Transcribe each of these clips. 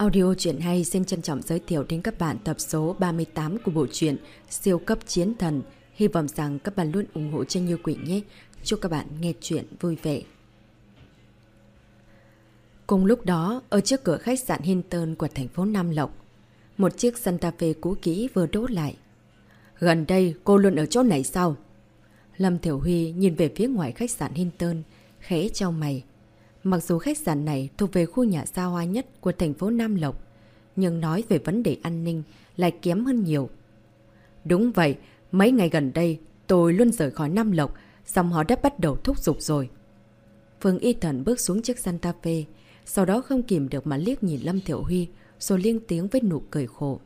Audio truyện hay xin trân trọng giới thiệu đến các bạn tập số 38 của bộ truyện Siêu cấp chiến thần. Hy vọng rằng các bạn luôn ủng hộ cho Như Quỷ nhé. Chúc các bạn nghe truyện vui vẻ. Cùng lúc đó, ở trước cửa khách sạn Hinton của thành phố Nam Lộc, một chiếc Santa Fe cũ kỹ vừa đỗ lại. Gần đây, cô luôn ở chỗ này sao? Lâm Thiểu Huy nhìn về phía ngoài khách sạn Hinton, khẽ trao mày. Mặc dù khách sạn này thuộc về khu nhà xa hoa nhất của thành phố Nam Lộc, nhưng nói về vấn đề an ninh lại kém hơn nhiều. Đúng vậy, mấy ngày gần đây tôi luôn rời khỏi Nam Lộc, xong họ đã bắt đầu thúc giục rồi. Phương Y Thần bước xuống chiếc Santa Fe, sau đó không kìm được mà liếc nhìn Lâm Thiểu Huy, rồi liên tiếng với nụ cười khổ.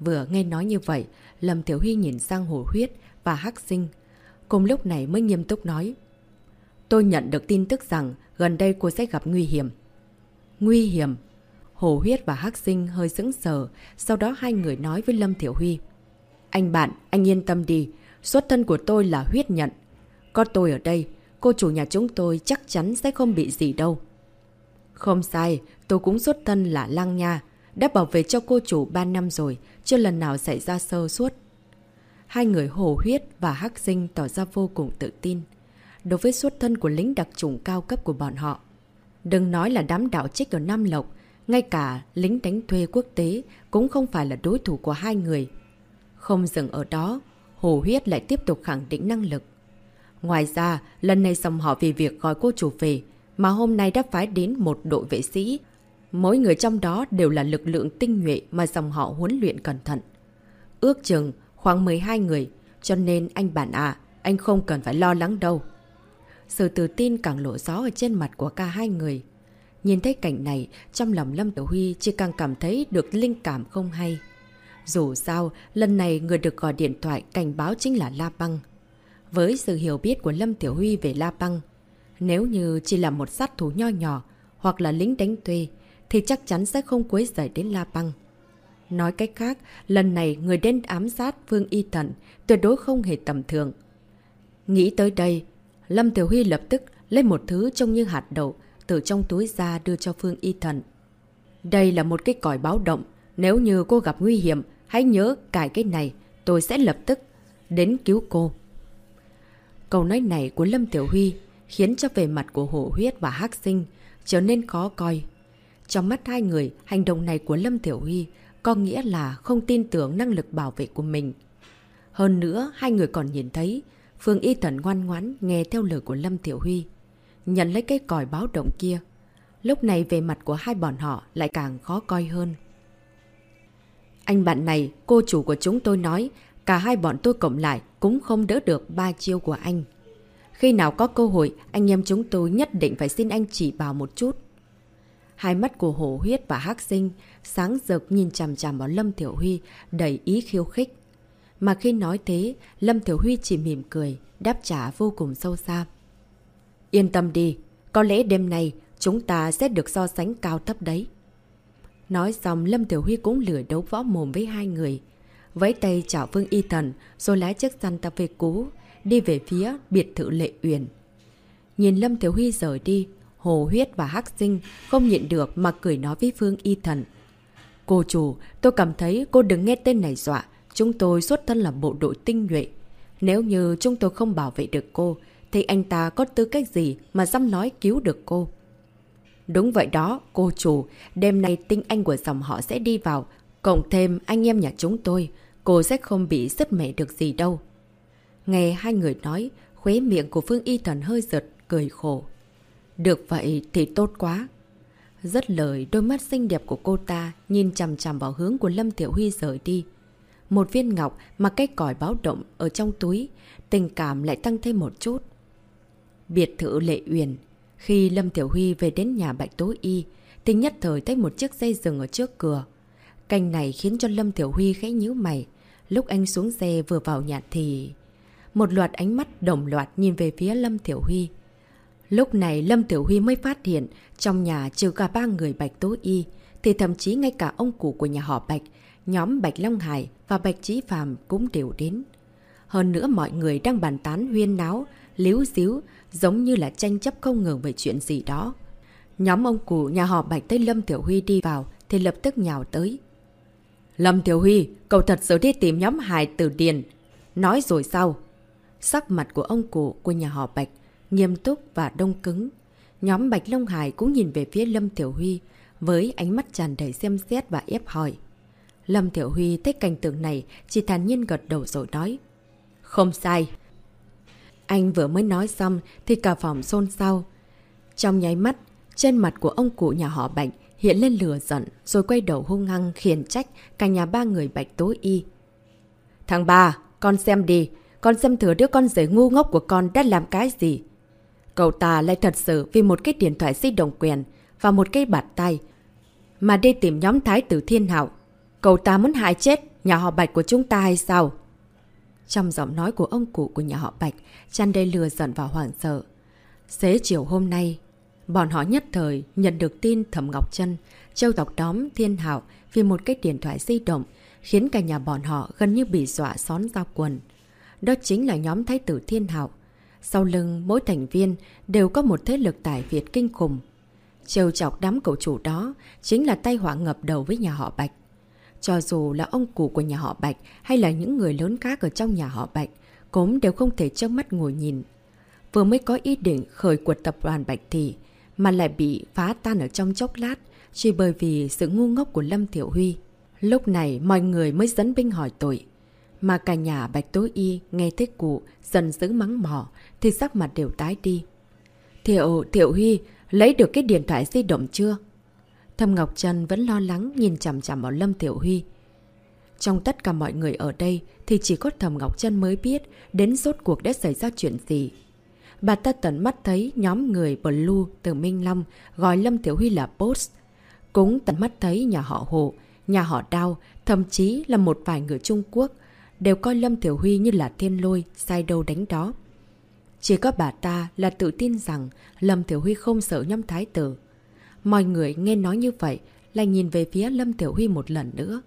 Vừa nghe nói như vậy, Lâm Thiểu Huy nhìn sang Hồ Huyết và Hắc Sinh. Cùng lúc này mới nghiêm túc nói. Tôi nhận được tin tức rằng gần đây cô sẽ gặp nguy hiểm. Nguy hiểm? Hồ Huyết và Hắc Sinh hơi sững sờ, sau đó hai người nói với Lâm Thiểu Huy. Anh bạn, anh yên tâm đi, xuất thân của tôi là huyết nhận. Có tôi ở đây, cô chủ nhà chúng tôi chắc chắn sẽ không bị gì đâu. Không sai, tôi cũng xuất thân là Lăng Nha, đã bảo vệ cho cô chủ 3 năm rồi, chưa lần nào xảy ra sơ suốt. Hai người Hồ Huyết và Hắc Sinh tỏ ra vô cùng tự tin đối với xuất thân của lính đặc chủng cao cấp của bọn họ. Đừng nói là đám đạo trích ở Nam Lộc, ngay cả lính đánh thuê quốc tế cũng không phải là đối thủ của hai người. Không dừng ở đó, Hồ Huyết lại tiếp tục khẳng định năng lực. Ngoài ra, lần này dòng họ vì việc gọi cô chủ về, mà hôm nay đã phái đến một đội vệ sĩ. Mỗi người trong đó đều là lực lượng tinh nhuệ mà dòng họ huấn luyện cẩn thận. Ước chừng khoảng 12 người, cho nên anh bạn à, anh không cần phải lo lắng đâu. Sự tự tin càng lộ rõ ở trên mặt của cả hai người. Nhìn thấy cảnh này, trong lòng Lâm Tiểu Huy chỉ càng cảm thấy được linh cảm không hay. Dù sao, lần này người được gọi điện thoại cảnh báo chính là La Băng. Với sự hiểu biết của Lâm Tiểu Huy về La Băng, nếu như chỉ là một sát thủ nho nhỏ hoặc là lính đánh thuê, thì chắc chắn sẽ không quấy rầy đến La Băng. Nói cách khác, lần này người đến ám sát Phương Y Thận tuyệt đối không hề tầm thường. Nghĩ tới đây, Lâm Tiểu Huy lập tức lấy một thứ trông như hạt đậu từ trong túi ra đưa cho Phương Y Thần. Đây là một cái còi báo động. Nếu như cô gặp nguy hiểm, hãy nhớ cài cái này. Tôi sẽ lập tức đến cứu cô. Câu nói này của Lâm Tiểu Huy khiến cho về mặt của hổ huyết và hắc sinh trở nên khó coi. Trong mắt hai người, hành động này của Lâm Tiểu Huy có nghĩa là không tin tưởng năng lực bảo vệ của mình. Hơn nữa, hai người còn nhìn thấy Phương Y Thần ngoan ngoãn nghe theo lời của Lâm Tiểu Huy. Nhận lấy cái còi báo động kia. Lúc này về mặt của hai bọn họ lại càng khó coi hơn. Anh bạn này, cô chủ của chúng tôi nói, cả hai bọn tôi cộng lại cũng không đỡ được ba chiêu của anh. Khi nào có cơ hội, anh em chúng tôi nhất định phải xin anh chỉ bảo một chút. Hai mắt của hổ huyết và hắc sinh sáng rực nhìn chằm chằm vào Lâm Tiểu Huy đầy ý khiêu khích. Mà khi nói thế, Lâm Thiểu Huy chỉ mỉm cười, đáp trả vô cùng sâu xa. Yên tâm đi, có lẽ đêm nay chúng ta sẽ được so sánh cao thấp đấy. Nói xong, Lâm Tiểu Huy cũng lửa đấu võ mồm với hai người. vẫy tay chào vương Y Thần, rồi lái chiếc Santa Fe cũ, đi về phía biệt thự Lệ Uyển. Nhìn Lâm Tiểu Huy rời đi, Hồ Huyết và Hắc Sinh không nhịn được mà cười nói với vương Y Thần. Cô chủ, tôi cảm thấy cô đừng nghe tên này dọa. Chúng tôi xuất thân là bộ đội tinh nhuệ. Nếu như chúng tôi không bảo vệ được cô, thì anh ta có tư cách gì mà dám nói cứu được cô? Đúng vậy đó, cô chủ. Đêm nay tinh anh của dòng họ sẽ đi vào. Cộng thêm anh em nhà chúng tôi. Cô sẽ không bị sứt mẻ được gì đâu. Nghe hai người nói, khuế miệng của Phương Y Thần hơi giật, cười khổ. Được vậy thì tốt quá. Rất lời, đôi mắt xinh đẹp của cô ta nhìn chằm chằm vào hướng của Lâm Tiểu Huy rời đi. Một viên ngọc mà cái còi báo động ở trong túi, tình cảm lại tăng thêm một chút. Biệt thự Lệ Uyển Khi Lâm Tiểu Huy về đến nhà Bạch Tố Y, thì nhất thời thấy một chiếc dây rừng ở trước cửa. cành này khiến cho Lâm Tiểu Huy khẽ nhíu mày. Lúc anh xuống xe vừa vào nhà thì... Một loạt ánh mắt đồng loạt nhìn về phía Lâm Tiểu Huy. Lúc này Lâm Tiểu Huy mới phát hiện trong nhà trừ cả ba người Bạch Tố Y, thì thậm chí ngay cả ông cụ của nhà họ Bạch nhóm Bạch Long Hải và Bạch Chí phàm cũng đều đến. Hơn nữa mọi người đang bàn tán huyên náo, líu díu, giống như là tranh chấp không ngừng về chuyện gì đó. Nhóm ông cụ nhà họ Bạch Tây Lâm Tiểu Huy đi vào thì lập tức nhào tới. Lâm Tiểu Huy, cậu thật sự đi tìm nhóm hải từ điền. Nói rồi sao? Sắc mặt của ông cụ của nhà họ Bạch nghiêm túc và đông cứng. Nhóm Bạch Long Hải cũng nhìn về phía Lâm Tiểu Huy với ánh mắt tràn đầy xem xét và ép hỏi. Lâm Thiểu Huy thấy cảnh tượng này chỉ thản nhiên gật đầu rồi nói. Không sai. Anh vừa mới nói xong thì cả phòng xôn xao. Trong nháy mắt, trên mặt của ông cụ nhà họ Bạch hiện lên lửa giận rồi quay đầu hung hăng khiển trách cả nhà ba người Bạch tối Y. Thằng ba, con xem đi, con xem thử đứa con rể ngu ngốc của con đã làm cái gì. Cậu ta lại thật sự vì một cái điện thoại di động quyền và một cái bạt tay mà đi tìm nhóm thái tử thiên hạo. Cậu ta muốn hại chết nhà họ Bạch của chúng ta hay sao? Trong giọng nói của ông cụ của nhà họ Bạch, chăn đầy lừa giận và hoảng sợ. Xế chiều hôm nay, bọn họ nhất thời nhận được tin Thẩm Ngọc Trân, châu tộc đóm thiên hạo vì một cái điện thoại di động khiến cả nhà bọn họ gần như bị dọa xón ra quần. Đó chính là nhóm Thái tử Thiên Hạo. Sau lưng mỗi thành viên đều có một thế lực tài Việt kinh khủng. Trêu chọc đám cậu chủ đó chính là tay họa ngập đầu với nhà họ Bạch. Cho dù là ông cụ của nhà họ Bạch hay là những người lớn khác ở trong nhà họ Bạch, cũng đều không thể trông mắt ngồi nhìn. Vừa mới có ý định khởi cuộc tập đoàn Bạch Thị, mà lại bị phá tan ở trong chốc lát, chỉ bởi vì sự ngu ngốc của Lâm Thiểu Huy. Lúc này mọi người mới dẫn binh hỏi tội. Mà cả nhà Bạch Tối Y nghe thấy cụ dần giữ mắng mỏ thì sắc mặt đều tái đi. Thiệu, Thiệu Huy, lấy được cái điện thoại di động chưa? Thâm Ngọc Trân vẫn lo lắng nhìn chằm chằm vào Lâm Tiểu Huy. Trong tất cả mọi người ở đây thì chỉ có Thầm Ngọc Trân mới biết đến rốt cuộc đã xảy ra chuyện gì. Bà ta tận mắt thấy nhóm người Blue từ Minh Long gọi Lâm Tiểu Huy là boss. Cũng tận mắt thấy nhà họ Hồ, nhà họ Đao, thậm chí là một vài người Trung Quốc đều coi Lâm Tiểu Huy như là thiên lôi, sai đâu đánh đó. Chỉ có bà ta là tự tin rằng Lâm Tiểu Huy không sợ nhóm thái tử. Mọi người nghe nói như vậy lại nhìn về phía Lâm Tiểu Huy một lần nữa.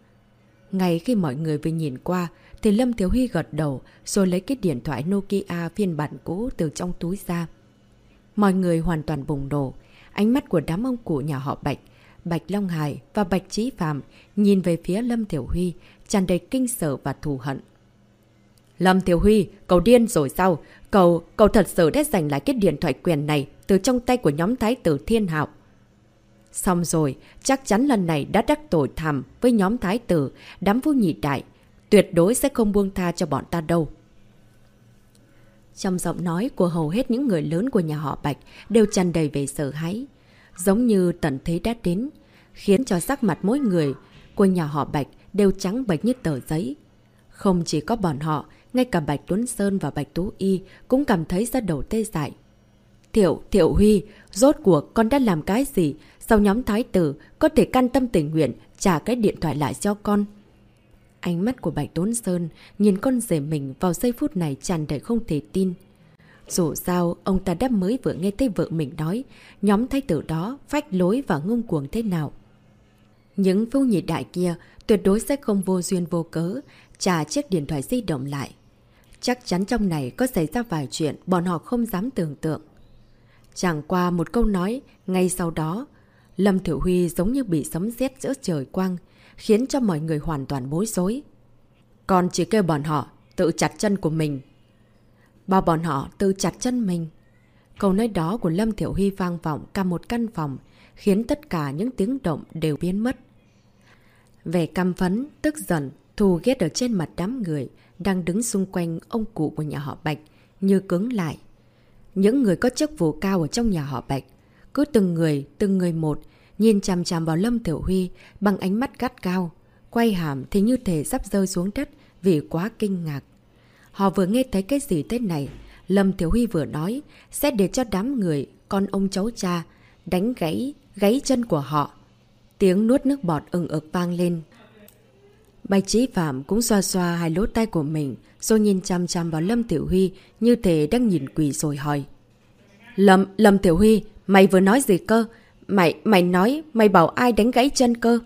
Ngay khi mọi người vừa nhìn qua thì Lâm Tiểu Huy gật đầu rồi lấy cái điện thoại Nokia phiên bản cũ từ trong túi ra. Mọi người hoàn toàn bùng nổ. Ánh mắt của đám ông cụ nhà họ Bạch, Bạch Long Hải và Bạch Trí Phạm nhìn về phía Lâm Tiểu Huy tràn đầy kinh sợ và thù hận. Lâm Tiểu Huy, cậu điên rồi sao? Cậu, cậu thật sự đã giành lại cái điện thoại quyền này từ trong tay của nhóm thái tử Thiên Hạo. Xong rồi, chắc chắn lần này đã đắc tội thầm với nhóm thái tử, đám vua nhị đại. Tuyệt đối sẽ không buông tha cho bọn ta đâu. Trong giọng nói của hầu hết những người lớn của nhà họ Bạch đều tràn đầy về sợ hãi. Giống như tận thế đã đến, khiến cho sắc mặt mỗi người của nhà họ Bạch đều trắng bạch như tờ giấy. Không chỉ có bọn họ, ngay cả Bạch Tuấn Sơn và Bạch Tú Y cũng cảm thấy ra đầu tê dại. Thiệu, Thiệu Huy, rốt cuộc con đã làm cái gì? Sao nhóm thái tử có thể can tâm tình nguyện trả cái điện thoại lại cho con? Ánh mắt của Bạch Tuấn Sơn nhìn con rể mình vào giây phút này tràn đầy không thể tin. Dù sao, ông ta đã mới vừa nghe thấy vợ mình nói nhóm thái tử đó phách lối và ngông cuồng thế nào. Những phu nhị đại kia tuyệt đối sẽ không vô duyên vô cớ trả chiếc điện thoại di động lại. Chắc chắn trong này có xảy ra vài chuyện bọn họ không dám tưởng tượng. Chẳng qua một câu nói, ngay sau đó, Lâm Thiểu Huy giống như bị sấm sét giữa trời quang, khiến cho mọi người hoàn toàn bối rối. Còn chỉ kêu bọn họ tự chặt chân của mình. Bao bọn họ tự chặt chân mình. Câu nói đó của Lâm Thiểu Huy vang vọng cả một căn phòng, khiến tất cả những tiếng động đều biến mất. Vẻ căm phấn, tức giận, thù ghét ở trên mặt đám người đang đứng xung quanh ông cụ của nhà họ Bạch như cứng lại. Những người có chức vụ cao ở trong nhà họ Bạch, cứ từng người, từng người một, nhìn chằm chằm vào Lâm Tiểu Huy bằng ánh mắt gắt cao, quay hàm thì như thể sắp rơi xuống đất vì quá kinh ngạc. Họ vừa nghe thấy cái gì thế này, Lâm Tiểu Huy vừa nói sẽ để cho đám người, con ông cháu cha, đánh gãy, gãy chân của họ. Tiếng nuốt nước bọt ừng ực vang lên. Bạch Trí Phạm cũng xoa xoa hai lỗ tay của mình, rồi nhìn chăm chăm vào Lâm Tiểu Huy như thể đang nhìn quỷ rồi hỏi. Lâm, Lâm Tiểu Huy, mày vừa nói gì cơ? Mày, mày nói, mày bảo ai đánh gãy chân cơ?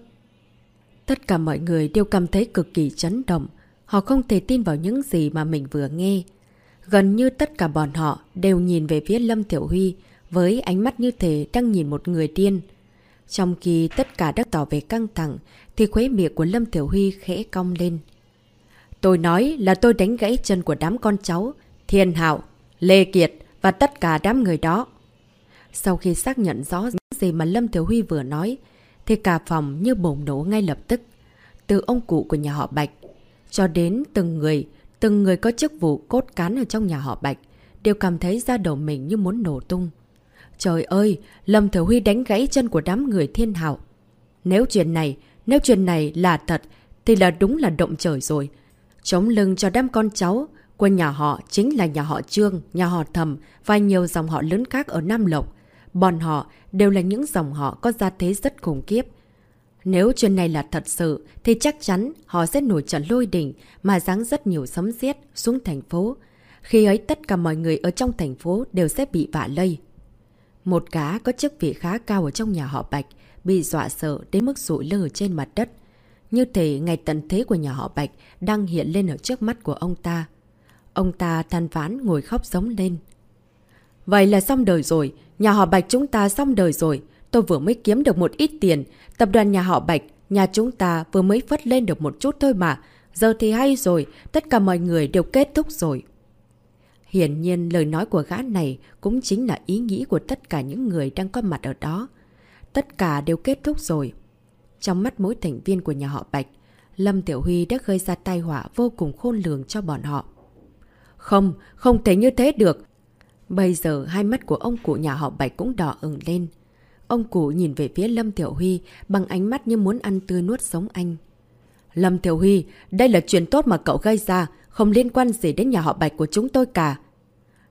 Tất cả mọi người đều cảm thấy cực kỳ chấn động. Họ không thể tin vào những gì mà mình vừa nghe. Gần như tất cả bọn họ đều nhìn về phía Lâm Tiểu Huy với ánh mắt như thể đang nhìn một người điên. Trong khi tất cả đã tỏ về căng thẳng, thì khuế miệng của Lâm Tiểu Huy khẽ cong lên. Tôi nói là tôi đánh gãy chân của đám con cháu, Thiên Hạo, Lê Kiệt và tất cả đám người đó. Sau khi xác nhận rõ những gì mà Lâm thiếu Huy vừa nói, thì cả phòng như bùng nổ ngay lập tức. Từ ông cụ của nhà họ Bạch, cho đến từng người, từng người có chức vụ cốt cán ở trong nhà họ Bạch, đều cảm thấy da đầu mình như muốn nổ tung. Trời ơi, Lâm thiếu Huy đánh gãy chân của đám người thiên hạo. Nếu chuyện này, nếu chuyện này là thật, thì là đúng là động trời rồi. Chống lưng cho đám con cháu của nhà họ chính là nhà họ Trương, nhà họ Thầm và nhiều dòng họ lớn khác ở Nam Lộc. Bọn họ đều là những dòng họ có gia thế rất khủng khiếp. Nếu chuyện này là thật sự, thì chắc chắn họ sẽ nổi trận lôi đỉnh mà ráng rất nhiều sấm giết xuống thành phố. Khi ấy tất cả mọi người ở trong thành phố đều sẽ bị vạ lây. Một cá có chức vị khá cao ở trong nhà họ Bạch, bị dọa sợ đến mức rụi lơ trên mặt đất. Như thể ngày tận thế của nhà họ Bạch đang hiện lên ở trước mắt của ông ta. Ông ta than ván ngồi khóc giống lên. Vậy là xong đời rồi, nhà họ Bạch chúng ta xong đời rồi. Tôi vừa mới kiếm được một ít tiền, tập đoàn nhà họ Bạch, nhà chúng ta vừa mới phất lên được một chút thôi mà. Giờ thì hay rồi, tất cả mọi người đều kết thúc rồi. Hiển nhiên lời nói của gã này cũng chính là ý nghĩ của tất cả những người đang có mặt ở đó. Tất cả đều kết thúc rồi. Trong mắt mỗi thành viên của nhà họ Bạch, Lâm Tiểu Huy đã gây ra tai họa vô cùng khôn lường cho bọn họ. Không, không thể như thế được. Bây giờ hai mắt của ông cụ nhà họ Bạch cũng đỏ ửng lên. Ông cụ nhìn về phía Lâm Tiểu Huy bằng ánh mắt như muốn ăn tươi nuốt sống anh. Lâm Tiểu Huy, đây là chuyện tốt mà cậu gây ra, không liên quan gì đến nhà họ Bạch của chúng tôi cả.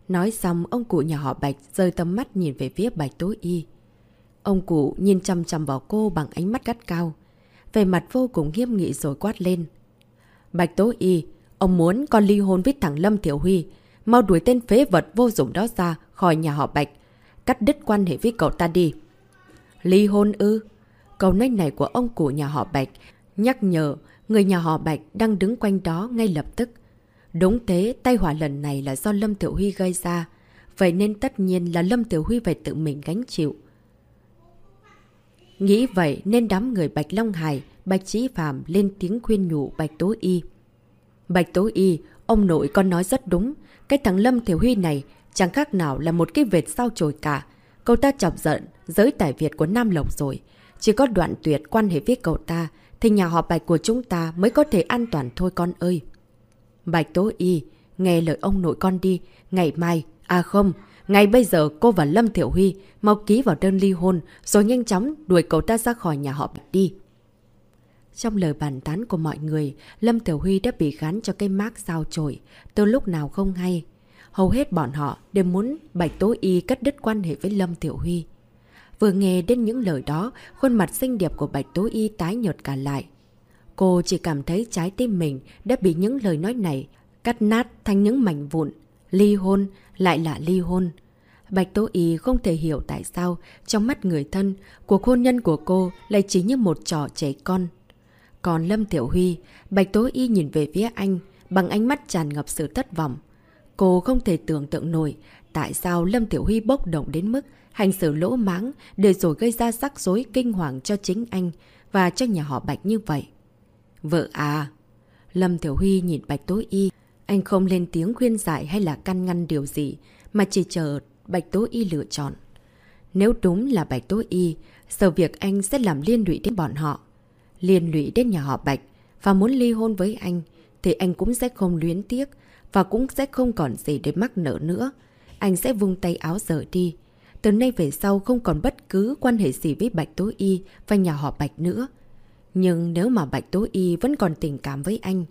Nói xong, ông cụ nhà họ Bạch rơi tầm mắt nhìn về phía Bạch Tố Y. Ông cụ nhìn chăm chăm vào cô bằng ánh mắt gắt cao. Về mặt vô cùng nghiêm nghị rồi quát lên. Bạch Tố Y, ông muốn con ly hôn với thằng Lâm Thiểu Huy. Mau đuổi tên phế vật vô dụng đó ra khỏi nhà họ Bạch. Cắt đứt quan hệ với cậu ta đi. Ly hôn ư? Câu nói này của ông cụ nhà họ Bạch nhắc nhở người nhà họ Bạch đang đứng quanh đó ngay lập tức. Đúng thế, tai họa lần này là do Lâm Tiểu Huy gây ra. Vậy nên tất nhiên là Lâm Tiểu Huy phải tự mình gánh chịu. Nghĩ vậy nên đám người Bạch Long Hải, Bạch Chí Phạm lên tiếng khuyên nhủ Bạch Tố Y. Bạch Tố Y, ông nội con nói rất đúng. Cái thằng Lâm Thiểu Huy này chẳng khác nào là một cái vệt sao trồi cả. Cậu ta chọc giận giới tài Việt của Nam Lộc rồi. Chỉ có đoạn tuyệt quan hệ với cậu ta thì nhà họ Bạch của chúng ta mới có thể an toàn thôi con ơi. Bạch Tố Y, nghe lời ông nội con đi, ngày mai, à không, ngay bây giờ cô và Lâm Thiểu Huy mau ký vào đơn ly hôn rồi nhanh chóng đuổi cậu ta ra khỏi nhà họ Bạch đi. Trong lời bàn tán của mọi người, Lâm Tiểu Huy đã bị gắn cho cái mác sao trổi, từ lúc nào không hay. Hầu hết bọn họ đều muốn Bạch Tố Y cắt đứt quan hệ với Lâm Tiểu Huy. Vừa nghe đến những lời đó, khuôn mặt xinh đẹp của Bạch Tố Y tái nhợt cả lại. Cô chỉ cảm thấy trái tim mình đã bị những lời nói này cắt nát thành những mảnh vụn. Ly hôn, lại là ly hôn. Bạch Tố Y không thể hiểu tại sao trong mắt người thân, cuộc hôn nhân của cô lại chỉ như một trò trẻ con. Còn Lâm Tiểu Huy, Bạch Tố Y nhìn về phía anh bằng ánh mắt tràn ngập sự thất vọng. Cô không thể tưởng tượng nổi tại sao Lâm Tiểu Huy bốc động đến mức hành xử lỗ máng để rồi gây ra rắc rối kinh hoàng cho chính anh và cho nhà họ Bạch như vậy. Vợ à! Lâm Tiểu Huy nhìn Bạch Tố Y. Anh không lên tiếng khuyên giải hay là căn ngăn điều gì, mà chỉ chờ Bạch Tố Y lựa chọn. Nếu đúng là Bạch Tố Y, giờ việc anh sẽ làm liên lụy đến bọn họ. Liên lụy đến nhà họ Bạch và muốn ly hôn với anh, thì anh cũng sẽ không luyến tiếc và cũng sẽ không còn gì để mắc nợ nữa. Anh sẽ vung tay áo rời đi. Từ nay về sau không còn bất cứ quan hệ gì với Bạch Tố Y và nhà họ Bạch nữa. Nhưng nếu mà Bạch Tố Y vẫn còn tình cảm với anh,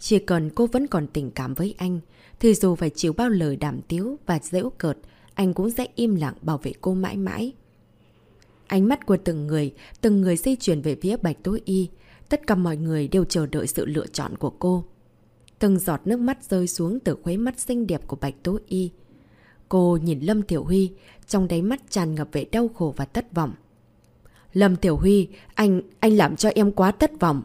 chỉ cần cô vẫn còn tình cảm với anh, thì dù phải chịu bao lời đàm tiếu và dễu cợt, anh cũng sẽ im lặng bảo vệ cô mãi mãi. Ánh mắt của từng người, từng người di chuyển về phía Bạch Tố Y. Tất cả mọi người đều chờ đợi sự lựa chọn của cô. Từng giọt nước mắt rơi xuống từ khuấy mắt xinh đẹp của Bạch Tố Y. Cô nhìn Lâm Tiểu Huy, trong đáy mắt tràn ngập vẻ đau khổ và thất vọng. Lâm Tiểu Huy, anh, anh làm cho em quá thất vọng.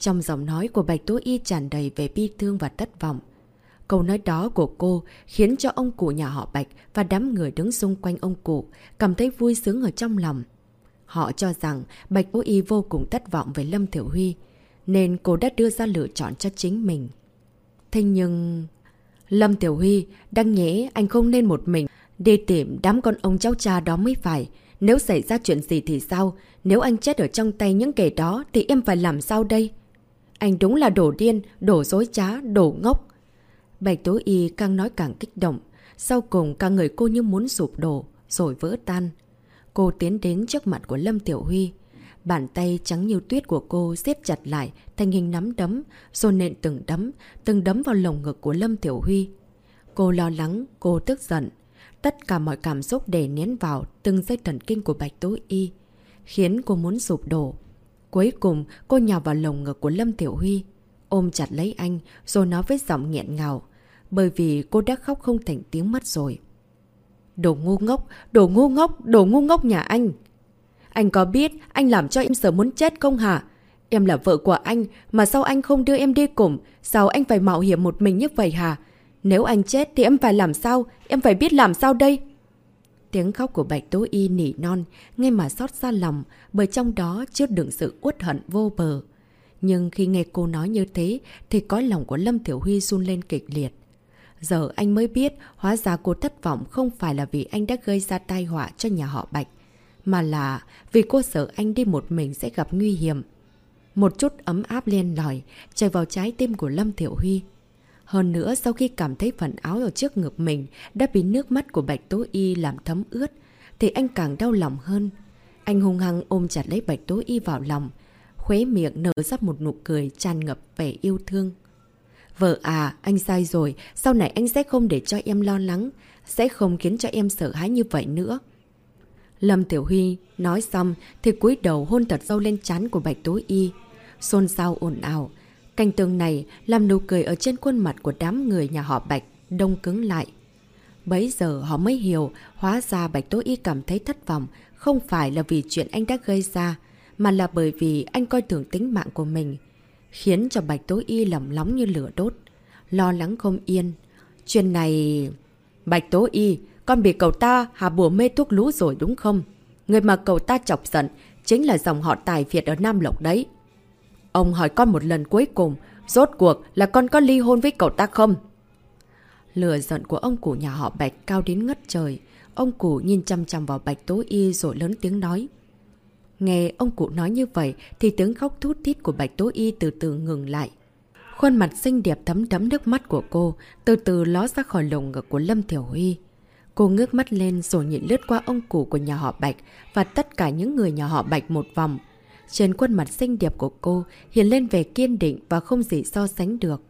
Trong giọng nói của Bạch Tố Y tràn đầy về bi thương và thất vọng. Câu nói đó của cô khiến cho ông cụ nhà họ Bạch và đám người đứng xung quanh ông cụ cảm thấy vui sướng ở trong lòng. Họ cho rằng Bạch Tố Y vô cùng thất vọng về Lâm Thiểu Huy, nên cô đã đưa ra lựa chọn cho chính mình. Thế nhưng... Lâm Tiểu Huy, đang nhẽ anh không nên một mình đi tìm đám con ông cháu cha đó mới phải. Nếu xảy ra chuyện gì thì sao? Nếu anh chết ở trong tay những kẻ đó thì em phải làm sao đây? Anh đúng là đổ điên, đổ dối trá, đổ ngốc. Bạch Tố Y càng nói càng kích động. Sau cùng cả người cô như muốn sụp đổ, rồi vỡ tan. Cô tiến đến trước mặt của Lâm Tiểu Huy. Bàn tay trắng như tuyết của cô siết chặt lại thành hình nắm đấm, rồi nện từng đấm, từng đấm vào lồng ngực của Lâm Tiểu Huy. Cô lo lắng, cô tức giận. Tất cả mọi cảm xúc để nén vào từng dây thần kinh của Bạch Tố Y, khiến cô muốn sụp đổ. Cuối cùng, cô nhào vào lồng ngực của Lâm Tiểu Huy, ôm chặt lấy anh, rồi nói với giọng nghẹn ngào, bởi vì cô đã khóc không thành tiếng mất rồi. Đồ ngu ngốc, đồ ngu ngốc, đồ ngu ngốc nhà anh! Anh có biết anh làm cho em sợ muốn chết không hả? Em là vợ của anh, mà sao anh không đưa em đi cùng? Sao anh phải mạo hiểm một mình như vậy hả? Nếu anh chết thì em phải làm sao? Em phải biết làm sao đây? Tiếng khóc của Bạch Tố Y nỉ non, nghe mà xót xa lòng, bởi trong đó chứa đựng sự uất hận vô bờ. Nhưng khi nghe cô nói như thế, thì có lòng của Lâm Thiểu Huy run lên kịch liệt. Giờ anh mới biết, hóa ra cô thất vọng không phải là vì anh đã gây ra tai họa cho nhà họ Bạch, mà là vì cô sợ anh đi một mình sẽ gặp nguy hiểm. Một chút ấm áp len lỏi, chạy vào trái tim của Lâm Thiểu Huy. Hơn nữa, sau khi cảm thấy phần áo ở trước ngực mình đã bị nước mắt của Bạch Tố Y làm thấm ướt, thì anh càng đau lòng hơn. Anh hung hăng ôm chặt lấy Bạch Tố Y vào lòng, khuế miệng nở ra một nụ cười tràn ngập vẻ yêu thương. Vợ à, anh sai rồi, sau này anh sẽ không để cho em lo lắng, sẽ không khiến cho em sợ hãi như vậy nữa. Lâm Tiểu Huy nói xong thì cúi đầu hôn thật sâu lên trán của Bạch Tố Y. Xôn xao ồn ào. Cảnh tường này làm nụ cười ở trên khuôn mặt của đám người nhà họ Bạch đông cứng lại. Bấy giờ họ mới hiểu, hóa ra Bạch Tố Y cảm thấy thất vọng, không phải là vì chuyện anh đã gây ra, mà là bởi vì anh coi thường tính mạng của mình, khiến cho Bạch Tố Y lầm lóng như lửa đốt, lo lắng không yên. Chuyện này... Bạch Tố Y, con bị cậu ta hạ bùa mê thuốc lú rồi đúng không? Người mà cậu ta chọc giận chính là dòng họ tài Việt ở Nam Lộc đấy. Ông hỏi con một lần cuối cùng, rốt cuộc là con có ly hôn với cậu ta không? Lửa giận của ông cụ nhà họ Bạch cao đến ngất trời. Ông cụ nhìn chăm chăm vào Bạch Tố Y rồi lớn tiếng nói. Nghe ông cụ nói như vậy thì tiếng khóc thút thít của Bạch Tố Y từ từ ngừng lại. Khuôn mặt xinh đẹp thấm đấm nước mắt của cô từ từ ló ra khỏi lồng ngực của Lâm Thiểu Huy. Cô ngước mắt lên rồi nhìn lướt qua ông cụ của nhà họ Bạch và tất cả những người nhà họ Bạch một vòng. Trên khuôn mặt xinh đẹp của cô hiện lên vẻ kiên định và không gì so sánh được.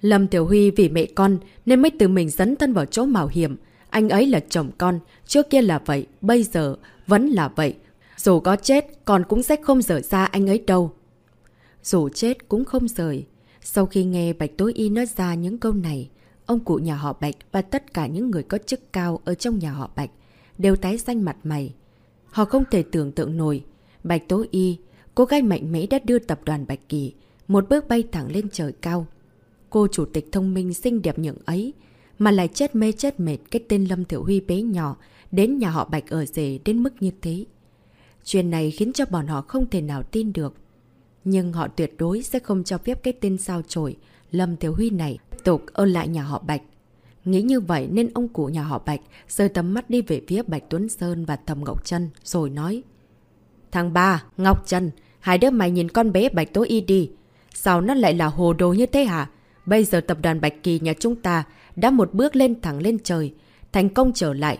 Lâm Tiểu Huy vì mẹ con nên mới tự mình dấn thân vào chỗ mạo hiểm. Anh ấy là chồng con, trước kia là vậy, bây giờ vẫn là vậy. Dù có chết, con cũng sẽ không rời xa anh ấy đâu. Dù chết cũng không rời. Sau khi nghe Bạch Tối Y nói ra những câu này, ông cụ nhà họ Bạch và tất cả những người có chức cao ở trong nhà họ Bạch đều tái xanh mặt mày. Họ không thể tưởng tượng nổi. Bạch Tố Y, cô gái mạnh mẽ đã đưa tập đoàn Bạch Kỳ một bước bay thẳng lên trời cao. Cô chủ tịch thông minh xinh đẹp những ấy, mà lại chết mê chết mệt cái tên Lâm Thiểu Huy bé nhỏ đến nhà họ Bạch ở rể đến mức như thế. Chuyện này khiến cho bọn họ không thể nào tin được. Nhưng họ tuyệt đối sẽ không cho phép cái tên sao trổi Lâm Thiểu Huy này tục ở lại nhà họ Bạch. Nghĩ như vậy nên ông cụ nhà họ Bạch rơi tầm mắt đi về phía Bạch Tuấn Sơn và Thầm Ngọc Trân rồi nói Thằng ba, Ngọc Trân, hai đứa mày nhìn con bé Bạch Tố Y đi. Sao nó lại là hồ đồ như thế hả? Bây giờ tập đoàn Bạch Kỳ nhà chúng ta đã một bước lên thẳng lên trời, thành công trở lại.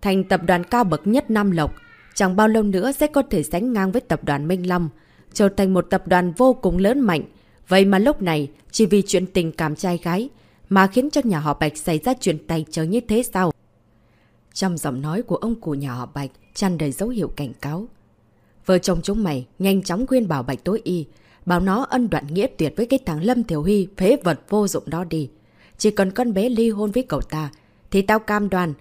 Thành tập đoàn cao bậc nhất Nam Lộc, chẳng bao lâu nữa sẽ có thể sánh ngang với tập đoàn Minh Long, trở thành một tập đoàn vô cùng lớn mạnh. Vậy mà lúc này, chỉ vì chuyện tình cảm trai gái, mà khiến cho nhà họ Bạch xảy ra chuyện tay trở như thế sao? Trong giọng nói của ông cụ nhà họ Bạch, tràn đầy dấu hiệu cảnh cáo. Vợ chồng chúng mày nhanh chóng khuyên bảo Bạch Tối Y, bảo nó ân đoạn nghĩa tuyệt với cái thằng Lâm Thiểu Huy phế vật vô dụng đó đi. Chỉ cần con bé ly hôn với cậu ta, thì tao cam đoan.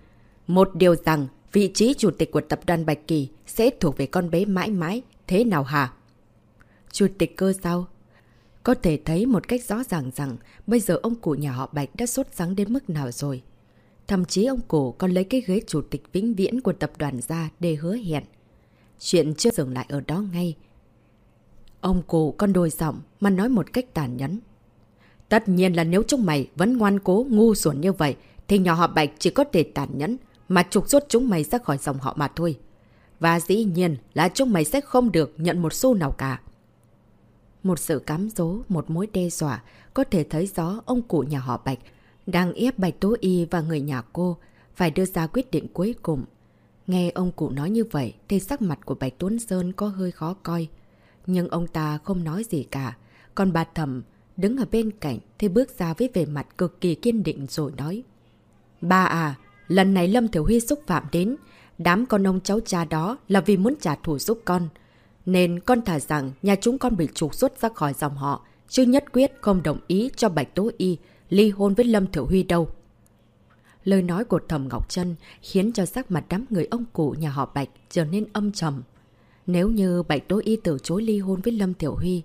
Một điều rằng, vị trí chủ tịch của tập đoàn Bạch Kỳ sẽ thuộc về con bé mãi mãi, thế nào hả? Chủ tịch cơ sao? Có thể thấy một cách rõ ràng rằng bây giờ ông cụ nhà họ Bạch đã sốt sắng đến mức nào rồi. Thậm chí ông cụ còn lấy cái ghế chủ tịch vĩnh viễn của tập đoàn ra để hứa hẹn. chuyện chưa dừng lại ở đó ngay. Ông cụ con đôi giọng mà nói một cách tàn nhẫn. Tất nhiên là nếu chúng mày vẫn ngoan cố ngu xuẩn như vậy, thì nhỏ họ Bạch chỉ có thể tàn nhẫn mà trục xuất chúng mày ra khỏi dòng họ mà thôi. Và dĩ nhiên là chúng mày sẽ không được nhận một xu nào cả. Một sự cám dỗ, một mối đe dọa, có thể thấy rõ ông cụ nhà họ Bạch đang ép Bạch Tố Y và người nhà cô phải đưa ra quyết định cuối cùng. Nghe ông cụ nói như vậy thì sắc mặt của Bạch Tuấn Sơn có hơi khó coi. Nhưng ông ta không nói gì cả. Còn bà thầm đứng ở bên cạnh thì bước ra với vẻ mặt cực kỳ kiên định rồi nói. Ba à, lần này Lâm Thiểu Huy xúc phạm đến. Đám con ông cháu cha đó là vì muốn trả thù giúp con. Nên con thả rằng nhà chúng con bị trục xuất ra khỏi dòng họ. Chứ nhất quyết không đồng ý cho Bạch Tố Y ly hôn với Lâm Thiểu Huy đâu. Lời nói của Thẩm Ngọc Trân khiến cho sắc mặt đám người ông cụ nhà họ Bạch trở nên âm trầm. Nếu như Bạch Tố Y từ chối ly hôn với Lâm Tiểu Huy,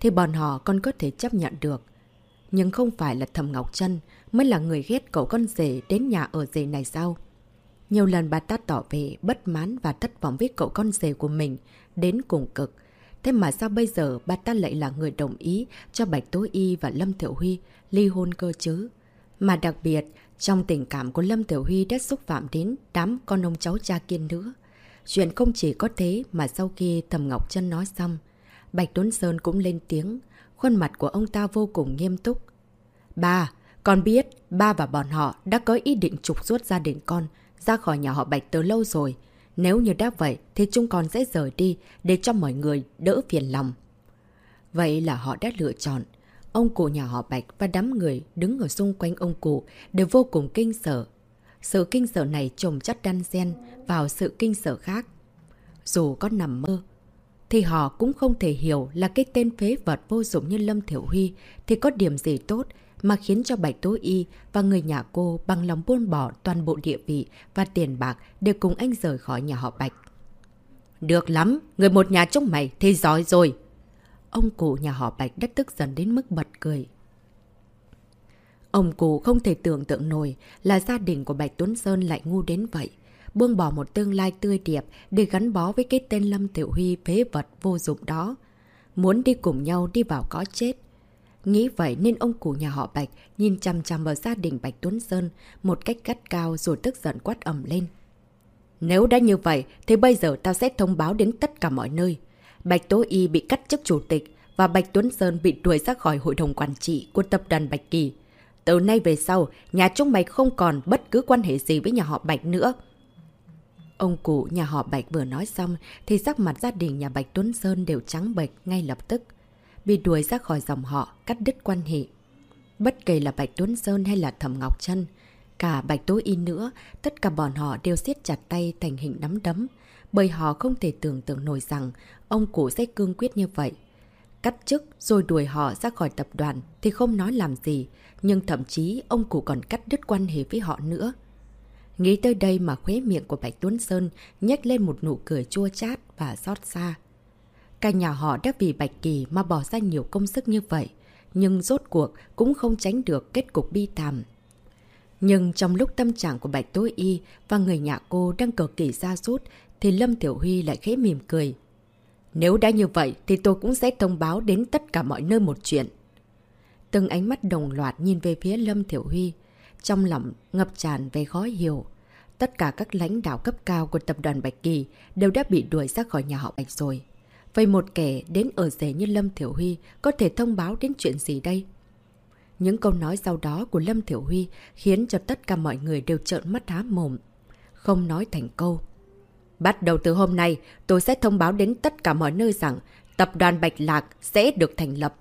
thì bọn họ còn có thể chấp nhận được. Nhưng không phải là Thẩm Ngọc Trân mới là người ghét cậu con rể đến nhà ở rể này sao? Nhiều lần bà ta tỏ về bất mãn và thất vọng với cậu con rể của mình đến cùng cực. Thế mà sao bây giờ bà ta lại là người đồng ý cho Bạch Tố Y và Lâm Tiểu Huy ly hôn cơ chứ? Mà đặc biệt, trong tình cảm của Lâm Tiểu Huy đã xúc phạm đến đám con ông cháu cha kiên nữa. Chuyện không chỉ có thế mà sau khi Thầm Ngọc Trân nói xong, Bạch Tuấn Sơn cũng lên tiếng, khuôn mặt của ông ta vô cùng nghiêm túc. Ba, con biết ba và bọn họ đã có ý định trục xuất gia đình con ra khỏi nhà họ Bạch từ lâu rồi. Nếu như đã vậy thì chúng con sẽ rời đi để cho mọi người đỡ phiền lòng. Vậy là họ đã lựa chọn. Ông cụ nhà họ Bạch và đám người đứng ở xung quanh ông cụ đều vô cùng kinh sợ. Sự kinh sợ này trồng chất đan xen vào sự kinh sợ khác. Dù có nằm mơ, thì họ cũng không thể hiểu là cái tên phế vật vô dụng như Lâm Thiểu Huy thì có điểm gì tốt mà khiến cho Bạch Tố Y và người nhà cô bằng lòng buôn bỏ toàn bộ địa vị và tiền bạc để cùng anh rời khỏi nhà họ Bạch. Được lắm, người một nhà trong mày thì giỏi rồi. Ông cụ nhà họ Bạch đất tức dần đến mức bật cười. Ông cụ không thể tưởng tượng nổi là gia đình của Bạch Tuấn Sơn lại ngu đến vậy. Buông bỏ một tương lai tươi đẹp để gắn bó với cái tên Lâm Tiểu Huy phế vật vô dụng đó. Muốn đi cùng nhau đi vào có chết. Nghĩ vậy nên ông cụ nhà họ Bạch nhìn chăm chăm vào gia đình Bạch Tuấn Sơn một cách cắt cao rồi tức giận quát ẩm lên. Nếu đã như vậy thì bây giờ tao sẽ thông báo đến tất cả mọi nơi. Bạch Tố Y bị cắt chức chủ tịch và Bạch Tuấn Sơn bị đuổi ra khỏi hội đồng quản trị của tập đoàn Bạch Kỳ. Từ nay về sau, nhà chúng mày không còn bất cứ quan hệ gì với nhà họ Bạch nữa. Ông cụ nhà họ Bạch vừa nói xong thì sắc mặt gia đình nhà Bạch Tuấn Sơn đều trắng bệch ngay lập tức. Bị đuổi ra khỏi dòng họ, cắt đứt quan hệ. Bất kể là Bạch Tuấn Sơn hay là Thẩm Ngọc Trân, cả Bạch Tố Y nữa, tất cả bọn họ đều siết chặt tay thành hình nắm đấm, bởi họ không thể tưởng tượng nổi rằng ông cụ sẽ cương quyết như vậy. Cắt chức rồi đuổi họ ra khỏi tập đoàn thì không nói làm gì, nhưng thậm chí ông cụ còn cắt đứt quan hệ với họ nữa. Nghĩ tới đây mà khóe miệng của Bạch Tuấn Sơn nhếch lên một nụ cười chua chát và xót xa. Cả nhà họ đã vì Bạch Kỳ mà bỏ ra nhiều công sức như vậy, nhưng rốt cuộc cũng không tránh được kết cục bi thảm. Nhưng trong lúc tâm trạng của Bạch Tối Y và người nhà cô đang cực kỳ ra sút thì Lâm Tiểu Huy lại khẽ mỉm cười. Nếu đã như vậy thì tôi cũng sẽ thông báo đến tất cả mọi nơi một chuyện. Từng ánh mắt đồng loạt nhìn về phía Lâm Tiểu Huy, trong lòng ngập tràn về khó hiểu. Tất cả các lãnh đạo cấp cao của tập đoàn Bạch Kỳ đều đã bị đuổi ra khỏi nhà họ Bạch rồi. Vậy một kẻ đến ở rể như Lâm Thiểu Huy có thể thông báo đến chuyện gì đây? Những câu nói sau đó của Lâm Thiểu Huy khiến cho tất cả mọi người đều trợn mắt há mồm. Không nói thành câu. Bắt đầu từ hôm nay, tôi sẽ thông báo đến tất cả mọi nơi rằng tập đoàn Bạch Lạc sẽ được thành lập.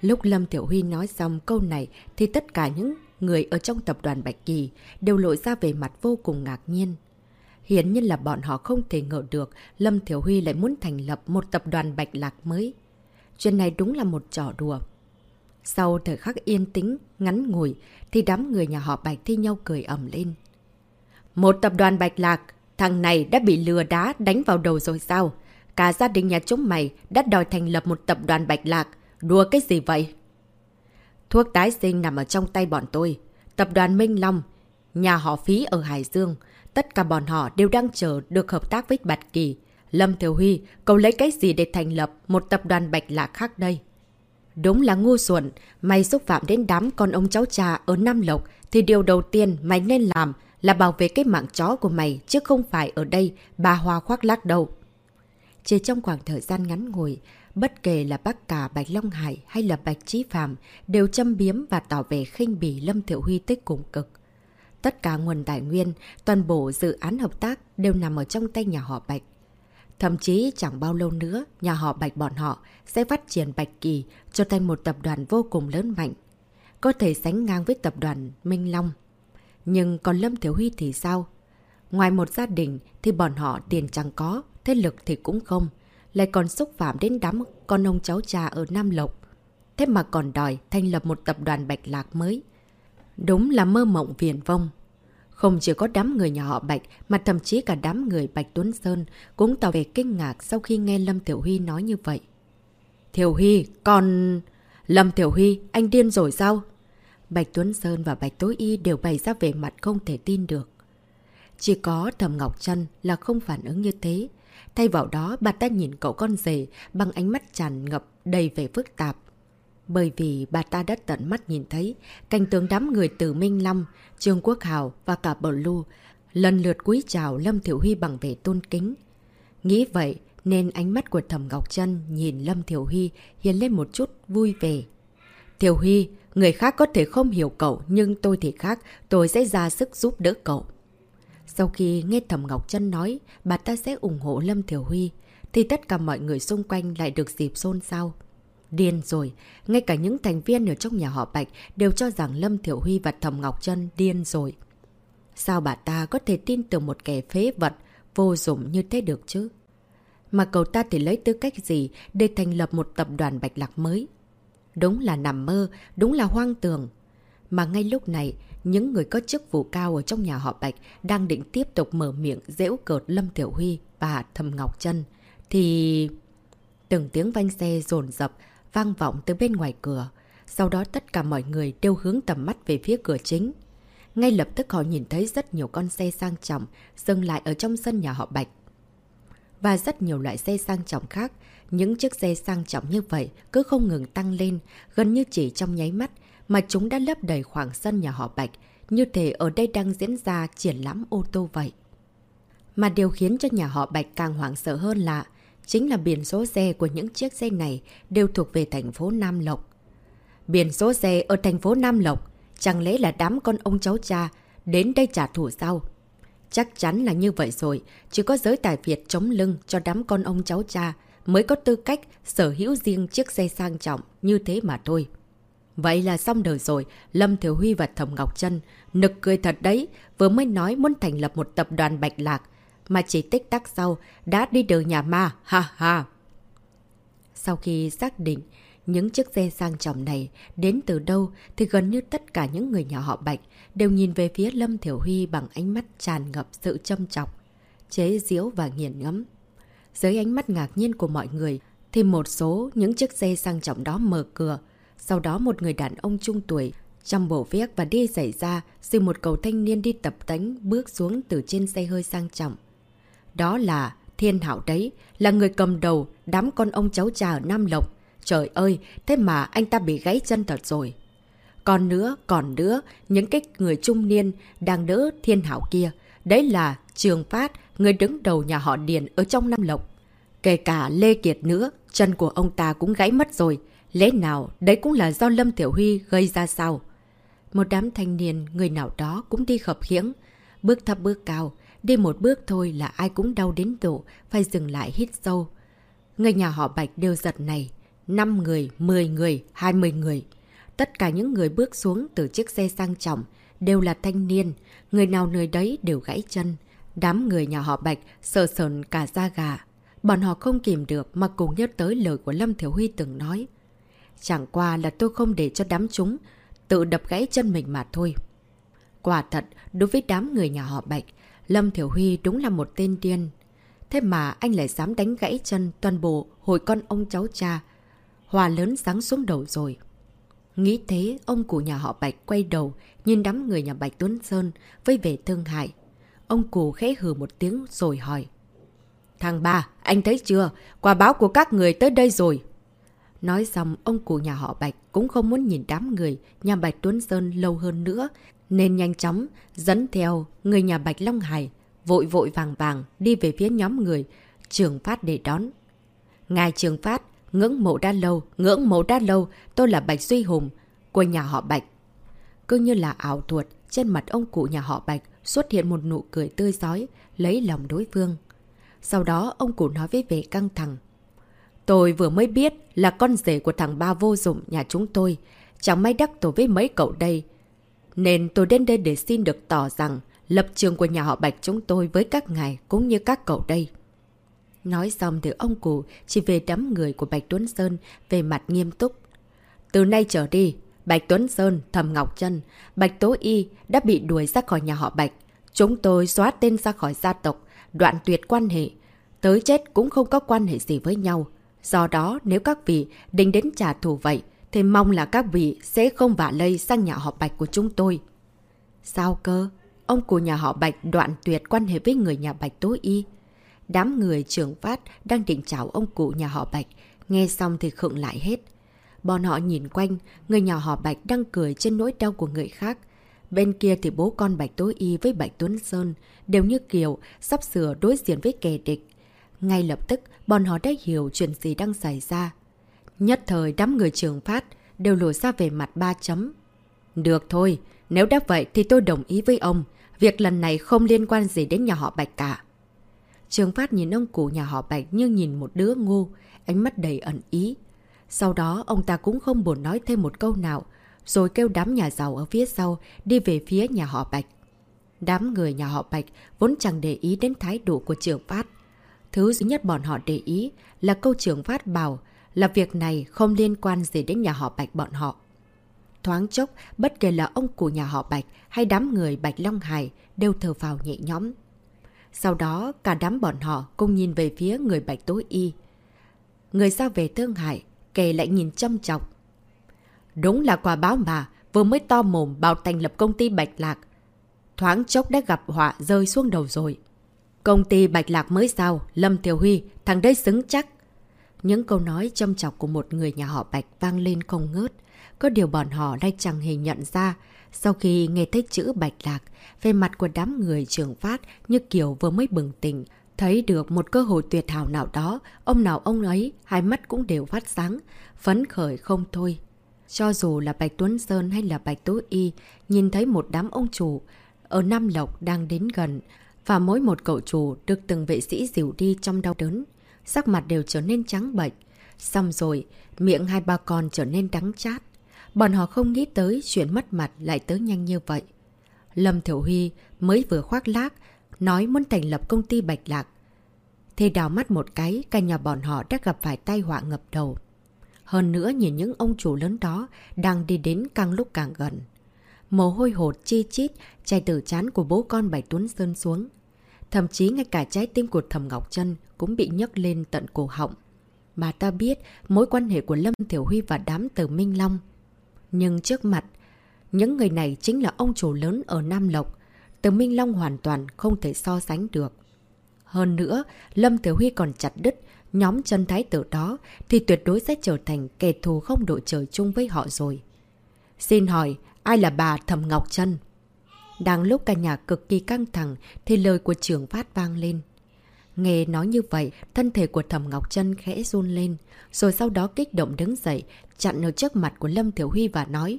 Lúc Lâm Tiểu Huy nói xong câu này thì tất cả những người ở trong tập đoàn Bạch Kỳ đều lộ ra về mặt vô cùng ngạc nhiên. Hiển nhiên là bọn họ không thể ngờ được Lâm Thiểu Huy lại muốn thành lập một tập đoàn Bạch Lạc mới. Chuyện này đúng là một trò đùa. Sau thời khắc yên tĩnh, ngắn ngủi, thì đám người nhà họ Bạch thi nhau cười ẩm lên. Một tập đoàn Bạch Lạc, thằng này đã bị lừa đá đánh vào đầu rồi sao? Cả gia đình nhà chúng mày đã đòi thành lập một tập đoàn Bạch Lạc. Đùa cái gì vậy? Thuốc tái sinh nằm ở trong tay bọn tôi. Tập đoàn Minh Long, nhà họ phí ở Hải Dương. tất cả bọn họ đều đang chờ được hợp tác với Bạch Kỳ. Lâm Thiểu Huy, cậu lấy cái gì để thành lập một tập đoàn bạch lạc khác đây? Đúng là ngu xuẩn, mày xúc phạm đến đám con ông cháu cha ở Nam Lộc thì điều đầu tiên mày nên làm là bảo vệ cái mạng chó của mày chứ không phải ở đây bà hoa khoác lác đâu. Chỉ trong khoảng thời gian ngắn ngủi, bất kể là bác cả Bạch Long Hải hay là Bạch Trí Phạm đều châm biếm và tỏ vẻ khinh bỉ Lâm Thiệu Huy tích cùng cực. Tất cả nguồn tài nguyên, toàn bộ dự án hợp tác đều nằm ở trong tay nhà họ Bạch. Thậm chí chẳng bao lâu nữa, nhà họ Bạch bọn họ sẽ phát triển Bạch Kỳ trở thành một tập đoàn vô cùng lớn mạnh. Có thể sánh ngang với tập đoàn Minh Long. Nhưng còn Lâm Thiếu Huy thì sao? Ngoài một gia đình thì bọn họ tiền chẳng có, thế lực thì cũng không. Lại còn xúc phạm đến đám con ông cháu cha ở Nam Lộc. Thế mà còn đòi thành lập một tập đoàn Bạch Lạc mới. Đúng là mơ mộng viền vông. Không chỉ có đám người nhà họ Bạch, mà thậm chí cả đám người Bạch Tuấn Sơn cũng tỏ vẻ kinh ngạc sau khi nghe Lâm Tiểu Huy nói như vậy. Thiểu Huy, còn... Lâm Tiểu Huy, anh điên rồi sao? Bạch Tuấn Sơn và Bạch Tối Y đều bày ra về mặt không thể tin được. Chỉ có Thầm Ngọc Trân là không phản ứng như thế. Thay vào đó, bà ta nhìn cậu con rể bằng ánh mắt tràn ngập đầy vẻ phức tạp. Bởi vì bà ta đã tận mắt nhìn thấy cảnh tướng đám người từ Minh Long, Trương Quốc Hào và cả Blue lần lượt cúi chào Lâm Thiểu Huy bằng vẻ tôn kính. Nghĩ vậy nên ánh mắt của Thẩm Ngọc Trân nhìn Lâm Thiểu Huy hiện lên một chút vui vẻ. Thiểu Huy, người khác có thể không hiểu cậu nhưng tôi thì khác, tôi sẽ ra sức giúp đỡ cậu. Sau khi nghe Thẩm Ngọc Trân nói bà ta sẽ ủng hộ Lâm Thiểu Huy thì tất cả mọi người xung quanh lại được dịp xôn xao. Điên rồi, ngay cả những thành viên ở trong nhà họ Bạch đều cho rằng Lâm Thiểu Huy và Thầm Ngọc Trân điên rồi. Sao bà ta có thể tin tưởng một kẻ phế vật, vô dụng như thế được chứ? Mà cậu ta thì lấy tư cách gì để thành lập một tập đoàn Bạch Lạc mới? Đúng là nằm mơ, đúng là hoang tường. Mà ngay lúc này, những người có chức vụ cao ở trong nhà họ Bạch đang định tiếp tục mở miệng dễu cợt Lâm Tiểu Huy và Thầm Ngọc Trân. Thì... Từng tiếng vanh xe rồn rập vang vọng từ bên ngoài cửa. Sau đó tất cả mọi người đều hướng tầm mắt về phía cửa chính. Ngay lập tức họ nhìn thấy rất nhiều con xe sang trọng dừng lại ở trong sân nhà họ Bạch. Và rất nhiều loại xe sang trọng khác, những chiếc xe sang trọng như vậy cứ không ngừng tăng lên, gần như chỉ trong nháy mắt mà chúng đã lấp đầy khoảng sân nhà họ Bạch, như thể ở đây đang diễn ra triển lãm ô tô vậy. Mà điều khiến cho nhà họ Bạch càng hoảng sợ hơn là Chính là biển số xe của những chiếc xe này đều thuộc về thành phố Nam Lộc. Biển số xe ở thành phố Nam Lộc, chẳng lẽ là đám con ông cháu cha đến đây trả thù sao? Chắc chắn là như vậy rồi, chỉ có giới tài Việt chống lưng cho đám con ông cháu cha mới có tư cách sở hữu riêng chiếc xe sang trọng như thế mà thôi. Vậy là xong đời rồi, Lâm Thiểu Huy và Thẩm Ngọc Trân nực cười thật đấy, vừa mới nói muốn thành lập một tập đoàn Bạch Lạc, mà chỉ tích tắc sau đã đi đường nhà ma, ha ha. Sau khi xác định những chiếc xe sang trọng này đến từ đâu thì gần như tất cả những người nhà họ Bạch đều nhìn về phía Lâm Thiểu Huy bằng ánh mắt tràn ngập sự châm chọc, chế diễu và nghiền ngẫm. Dưới ánh mắt ngạc nhiên của mọi người thì một số những chiếc xe sang trọng đó mở cửa. Sau đó một người đàn ông trung tuổi trong bộ viết và đi xảy ra rồi một cầu thanh niên đi tập tánh bước xuống từ trên xe hơi sang trọng. Đó là Thiên Hảo đấy, là người cầm đầu đám con ông cháu cha ở Nam Lộc. Trời ơi, thế mà anh ta bị gãy chân thật rồi. Còn nữa, còn nữa, những cái người trung niên đang đỡ Thiên Hảo kia. Đấy là Trường Phát, người đứng đầu nhà họ Điền ở trong Nam Lộc. Kể cả Lê Kiệt nữa, chân của ông ta cũng gãy mất rồi. Lẽ nào đấy cũng là do Lâm Tiểu Huy gây ra sao? Một đám thanh niên, người nào đó cũng đi khập khiễng. Bước thấp bước cao, Đi một bước thôi là ai cũng đau đến độ, phải dừng lại hít sâu. Người nhà họ Bạch đều giật này. 5 người, 10 người, 20 người. Tất cả những người bước xuống từ chiếc xe sang trọng đều là thanh niên. Người nào nơi đấy đều gãy chân. Đám người nhà họ Bạch sợ sờn cả da gà. Bọn họ không kìm được mà cùng nhớ tới lời của Lâm Thiểu Huy từng nói. Chẳng qua là tôi không để cho đám chúng tự đập gãy chân mình mà thôi. Quả thật, đối với đám người nhà họ Bạch, Lâm Thiểu Huy đúng là một tên điên. Thế mà anh lại dám đánh gãy chân toàn bộ hồi con ông cháu cha. Hòa lớn sáng xuống đầu rồi. Nghĩ thế, ông cụ nhà họ Bạch quay đầu, nhìn đám người nhà Bạch Tuấn Sơn với vẻ thương hại. Ông cụ khẽ hừ một tiếng rồi hỏi. Thằng ba, anh thấy chưa? Quả báo của các người tới đây rồi. Nói xong, ông cụ nhà họ Bạch cũng không muốn nhìn đám người nhà Bạch Tuấn Sơn lâu hơn nữa, nên nhanh chóng dẫn theo người nhà Bạch Long Hải, vội vội vàng vàng đi về phía nhóm người, trường phát để đón. Ngài trường phát, ngưỡng mộ đã lâu, ngưỡng mộ đã lâu, tôi là Bạch Duy Hùng, của nhà họ Bạch. Cứ như là ảo thuật, trên mặt ông cụ nhà họ Bạch xuất hiện một nụ cười tươi giói, lấy lòng đối phương. Sau đó ông cụ nói với vẻ căng thẳng. Tôi vừa mới biết là con rể của thằng ba vô dụng nhà chúng tôi. Chẳng may đắc tổ với mấy cậu đây. Nên tôi đến đây để xin được tỏ rằng lập trường của nhà họ Bạch chúng tôi với các ngài cũng như các cậu đây. Nói xong thì ông cụ chỉ về đám người của Bạch Tuấn Sơn về mặt nghiêm túc. Từ nay trở đi, Bạch Tuấn Sơn, Thầm Ngọc Trân, Bạch Tố Y đã bị đuổi ra khỏi nhà họ Bạch. Chúng tôi xóa tên ra khỏi gia tộc, đoạn tuyệt quan hệ. Tới chết cũng không có quan hệ gì với nhau. Do đó, nếu các vị định đến trả thù vậy, thế mong là các vị sẽ không vả lây sang nhà họ Bạch của chúng tôi. Sao cơ? Ông của nhà họ Bạch đoạn tuyệt quan hệ với người nhà Bạch tối Y. Đám người trưởng phát đang định chào ông cụ nhà họ Bạch, nghe xong thì khựng lại hết. Bọn họ nhìn quanh, người nhà họ Bạch đang cười trên nỗi đau của người khác. Bên kia thì bố con Bạch tối Y với Bạch Tuấn Sơn đều như kiểu sắp sửa đối diện với kẻ địch. Ngay lập tức, bọn họ đã hiểu chuyện gì đang xảy ra. Nhất thời đám người trường phát đều lùi ra về mặt ba chấm. Được thôi, nếu đã vậy thì tôi đồng ý với ông. Việc lần này không liên quan gì đến nhà họ Bạch cả. Trường phát nhìn ông cụ nhà họ Bạch như nhìn một đứa ngu, ánh mắt đầy ẩn ý. Sau đó ông ta cũng không buồn nói thêm một câu nào, rồi kêu đám nhà giàu ở phía sau đi về phía nhà họ Bạch. Đám người nhà họ Bạch vốn chẳng để ý đến thái độ của trường phát. Thứ duy nhất bọn họ để ý là câu trường phát bảo là việc này không liên quan gì đến nhà họ Bạch bọn họ. Thoáng chốc, bất kể là ông của nhà họ Bạch hay đám người Bạch Long Hải đều thở vào nhẹ nhóm. Sau đó, cả đám bọn họ cùng nhìn về phía người Bạch Tối Y. Người ra về Thương Hải, kề lại nhìn châm chọc. Đúng là quả báo mà, vừa mới to mồm bảo thành lập công ty Bạch Lạc. Thoáng chốc đã gặp họa rơi xuống đầu rồi. Công ty Bạch Lạc mới sao, Lâm Thiều Huy, thằng đấy xứng chắc. Những câu nói châm chọc của một người nhà họ Bạch vang lên không ngớt. Có điều bọn họ đây chẳng hề nhận ra. Sau khi nghe thấy chữ Bạch Lạc, về mặt của đám người trường phát như kiểu vừa mới bừng tỉnh. Thấy được một cơ hội tuyệt hảo nào đó, ông nào ông ấy, hai mắt cũng đều phát sáng, phấn khởi không thôi. Cho dù là Bạch Tuấn Sơn hay là Bạch Tố Y, nhìn thấy một đám ông chủ ở Nam Lộc đang đến gần, và mỗi một cậu chủ được từng vệ sĩ dìu đi trong đau đớn, sắc mặt đều trở nên trắng bệch. Xong rồi, miệng hai ba con trở nên đắng chát. Bọn họ không nghĩ tới chuyện mất mặt lại tới nhanh như vậy. Lâm Thiểu Huy mới vừa khoác lác, nói muốn thành lập công ty Bạch Lạc. Thì đào mắt một cái, cả nhà bọn họ đã gặp phải tai họa ngập đầu. Hơn nữa nhìn những ông chủ lớn đó đang đi đến càng lúc càng gần. Mồ hôi hột chi chít chảy từ chán của bố con Bạch Tuấn Sơn xuống. Thậm chí ngay cả trái tim của Thầm Ngọc Trân cũng bị nhấc lên tận cổ họng. Bà ta biết mối quan hệ của Lâm Thiểu Huy và đám từ Minh Long. Nhưng trước mặt, những người này chính là ông chủ lớn ở Nam Lộc. Từ Minh Long hoàn toàn không thể so sánh được. Hơn nữa, Lâm Thiểu Huy còn chặt đứt nhóm chân thái tử đó thì tuyệt đối sẽ trở thành kẻ thù không đội trời chung với họ rồi. Xin hỏi, ai là bà Thầm Ngọc Trân? Đang lúc cả nhà cực kỳ căng thẳng thì lời của trưởng phát vang lên. Nghe nói như vậy, thân thể của Thẩm Ngọc Trân khẽ run lên, rồi sau đó kích động đứng dậy, chặn ở trước mặt của Lâm Thiểu Huy và nói.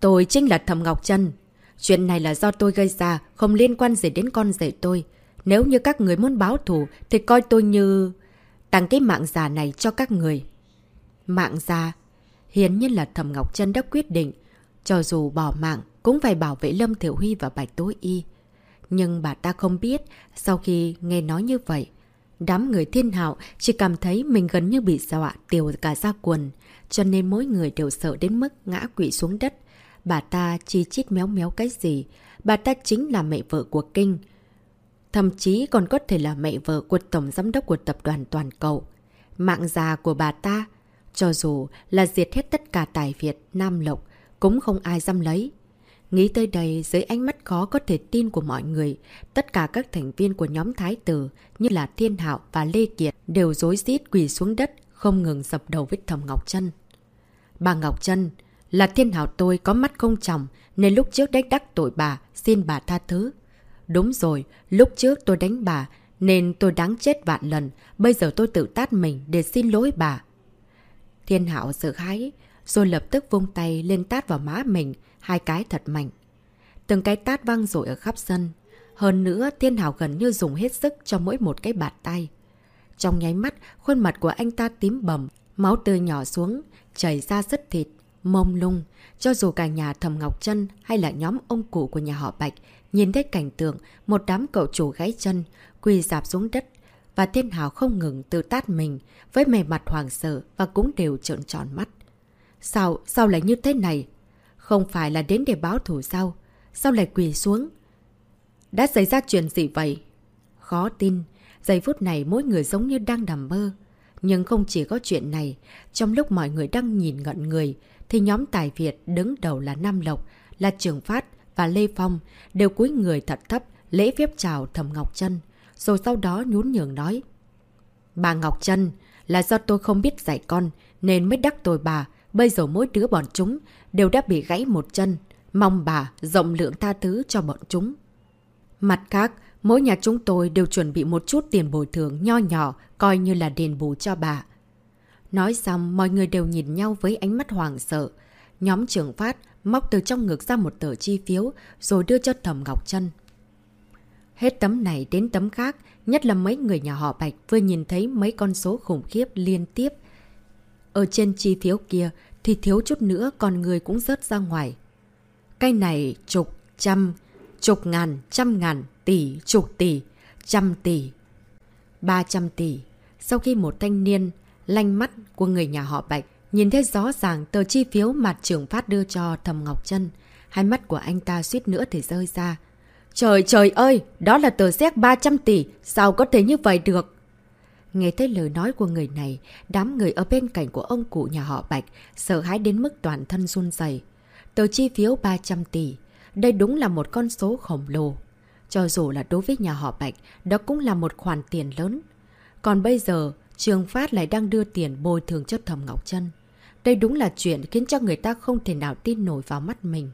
Tôi chính là Thẩm Ngọc Trân. Chuyện này là do tôi gây ra, không liên quan gì đến con rể tôi. Nếu như các người muốn báo thù, thì coi tôi như... Tặng cái mạng già này cho các người. Mạng già? Hiến nhiên là Thẩm Ngọc Trân đã quyết định. Cho dù bỏ mạng, cũng phải bảo vệ Lâm Thiểu Huy và Bạch Tối Y. Nhưng bà ta không biết, sau khi nghe nói như vậy, đám người thiên hạo chỉ cảm thấy mình gần như bị dọa tiêu cả ra quần, cho nên mỗi người đều sợ đến mức ngã quỵ xuống đất. Bà ta chi chít méo méo cái gì, bà ta chính là mẹ vợ của Kinh. Thậm chí còn có thể là mẹ vợ của Tổng Giám đốc của Tập đoàn Toàn Cầu. Mạng già của bà ta, cho dù là diệt hết tất cả tài Việt, Nam Lộc, cũng không ai dám lấy. Nghĩ tới đây, dưới ánh mắt khó có thể tin của mọi người, tất cả các thành viên của nhóm Thái Tử như là Thiên Hạo và Lê Kiệt đều dối rít quỳ xuống đất, không ngừng dập đầu với Thầm Ngọc Trân. Bà Ngọc Trân, là Thiên Hạo tôi có mắt không chồng, nên lúc trước đánh đắc tội bà, xin bà tha thứ. Đúng rồi, lúc trước tôi đánh bà, nên tôi đáng chết vạn lần, bây giờ tôi tự tát mình để xin lỗi bà. Thiên Hạo sợ hãi, rồi lập tức vung tay lên tát vào má mình, hai cái thật mạnh. Từng cái tát văng rồi ở khắp sân. Hơn nữa, Thiên Hảo gần như dùng hết sức cho mỗi một cái bạt tay. Trong nháy mắt, khuôn mặt của anh ta tím bầm, máu tươi nhỏ xuống, chảy ra rất thịt, mông lung. Cho dù cả nhà thầm Ngọc chân hay là nhóm ông cụ của nhà họ Bạch, nhìn thấy cảnh tượng một đám cậu chủ gãy chân, quỳ dạp xuống đất. Và Thiên Hảo không ngừng tự tát mình, với mề mặt hoàng sợ và cũng đều trợn tròn mắt. Sao, sao lại như thế này? Không phải là đến để báo thủ sao? Sao lại quỳ xuống? Đã xảy ra chuyện gì vậy? Khó tin. Giây phút này mỗi người giống như đang nằm mơ. Nhưng không chỉ có chuyện này. Trong lúc mọi người đang nhìn ngận người, thì nhóm Tài Việt đứng đầu là Nam Lộc, là Trường Phát và Lê Phong đều cúi người thật thấp, lễ phép chào Thầm Ngọc Trân. Rồi sau đó nhún nhường nói. Bà Ngọc Trân, là do tôi không biết dạy con, nên mới đắc tội bà, Bây giờ mỗi đứa bọn chúng đều đã bị gãy một chân. Mong bà rộng lượng tha thứ cho bọn chúng. Mặt khác, mỗi nhà chúng tôi đều chuẩn bị một chút tiền bồi thường nho nhỏ coi như là đền bù cho bà. Nói xong, mọi người đều nhìn nhau với ánh mắt hoàng sợ. Nhóm trưởng phát móc từ trong ngực ra một tờ chi phiếu rồi đưa cho Thẩm Ngọc Trân. Hết tấm này đến tấm khác, nhất là mấy người nhà họ Bạch vừa nhìn thấy mấy con số khủng khiếp liên tiếp ở trên chi phiếu kia thì thiếu chút nữa con người cũng rớt ra ngoài. Cái này chục, trăm, chục ngàn, trăm ngàn, tỷ, chục tỷ, trăm tỷ, ba trăm tỷ. Sau khi một thanh niên lanh mắt của người nhà họ Bạch nhìn thấy rõ ràng tờ chi phiếu mặt trưởng phát đưa cho Thầm Ngọc Trân, hai mắt của anh ta suýt nữa thì rơi ra. Trời trời ơi, đó là tờ xét 300 tỷ, sao có thể như vậy được? Nghe thấy lời nói của người này, đám người ở bên cạnh của ông cụ nhà họ Bạch sợ hãi đến mức toàn thân run dày. Tờ chi phiếu 300 tỷ, đây đúng là một con số khổng lồ. Cho dù là đối với nhà họ Bạch, đó cũng là một khoản tiền lớn. Còn bây giờ, Trường Phát lại đang đưa tiền bồi thường cho Thầm Ngọc Trân. Đây đúng là chuyện khiến cho người ta không thể nào tin nổi vào mắt mình.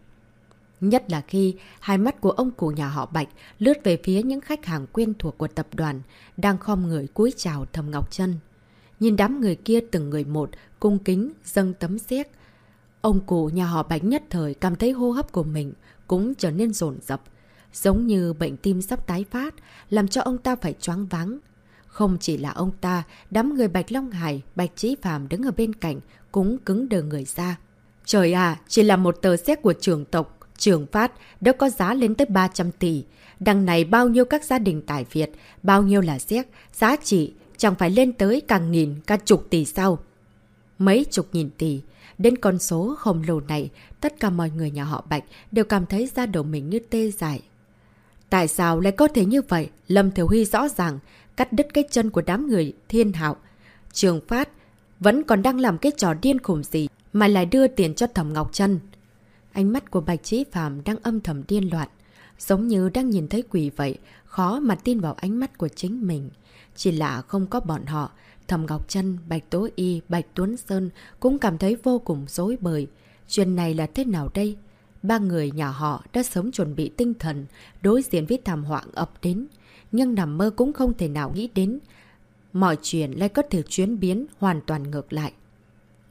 Nhất là khi hai mắt của ông cụ nhà họ Bạch lướt về phía những khách hàng quen thuộc của tập đoàn đang khom người cúi chào Thầm Ngọc Trân. Nhìn đám người kia từng người một, cung kính, dâng tấm xét. Ông cụ nhà họ Bạch nhất thời cảm thấy hô hấp của mình cũng trở nên rồn rập, giống như bệnh tim sắp tái phát, làm cho ông ta phải choáng váng. Không chỉ là ông ta, đám người Bạch Long Hải, Bạch Trí Phạm đứng ở bên cạnh cũng cứng đờ người ra. Trời à, chỉ là một tờ xét của trưởng tộc, Trường Phát đã có giá lên tới 300 tỷ. Đằng này bao nhiêu các gia đình tại Việt, bao nhiêu là xét, giá trị chẳng phải lên tới càng nghìn, cả chục tỷ sau, Mấy chục nghìn tỷ. Đến con số khổng lồ này, tất cả mọi người nhà họ Bạch đều cảm thấy da đầu mình như tê dại. Tại sao lại có thể như vậy? Lâm Thiểu Huy rõ ràng cắt đứt cái chân của đám người thiên hạo. Trường Phát vẫn còn đang làm cái trò điên khủng gì mà lại đưa tiền cho Thẩm Ngọc Trân. Ánh mắt của Bạch Trí Phạm đang âm thầm điên loạn. Giống như đang nhìn thấy quỷ vậy, khó mà tin vào ánh mắt của chính mình. Chỉ là không có bọn họ, Thầm Ngọc Trân, Bạch Tố Y, Bạch Tuấn Sơn cũng cảm thấy vô cùng dối bời. Chuyện này là thế nào đây? Ba người nhà họ đã sớm chuẩn bị tinh thần đối diện với thảm họa ập đến. Nhưng nằm mơ cũng không thể nào nghĩ đến. Mọi chuyện lại có thể chuyến biến hoàn toàn ngược lại.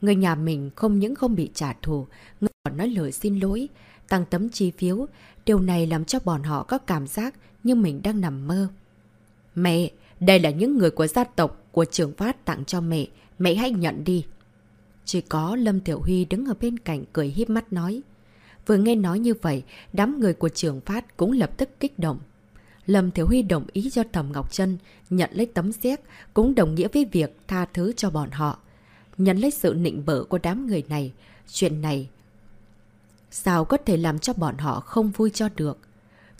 Người nhà mình không những không bị trả thù, người còn nói lời xin lỗi, tăng tấm chi phiếu. Điều này làm cho bọn họ có cảm giác như mình đang nằm mơ. Mẹ, đây là những người của gia tộc của trường phát tặng cho mẹ. Mẹ hãy nhận đi. Chỉ có Lâm Tiểu Huy đứng ở bên cạnh cười híp mắt nói. Vừa nghe nói như vậy, đám người của trường phát cũng lập tức kích động. Lâm Thiếu Huy đồng ý cho Thẩm Ngọc Trân nhận lấy tấm xét, cũng đồng nghĩa với việc tha thứ cho bọn họ. Nhận lấy sự nịnh bỡ của đám người này, chuyện này sao có thể làm cho bọn họ không vui cho được.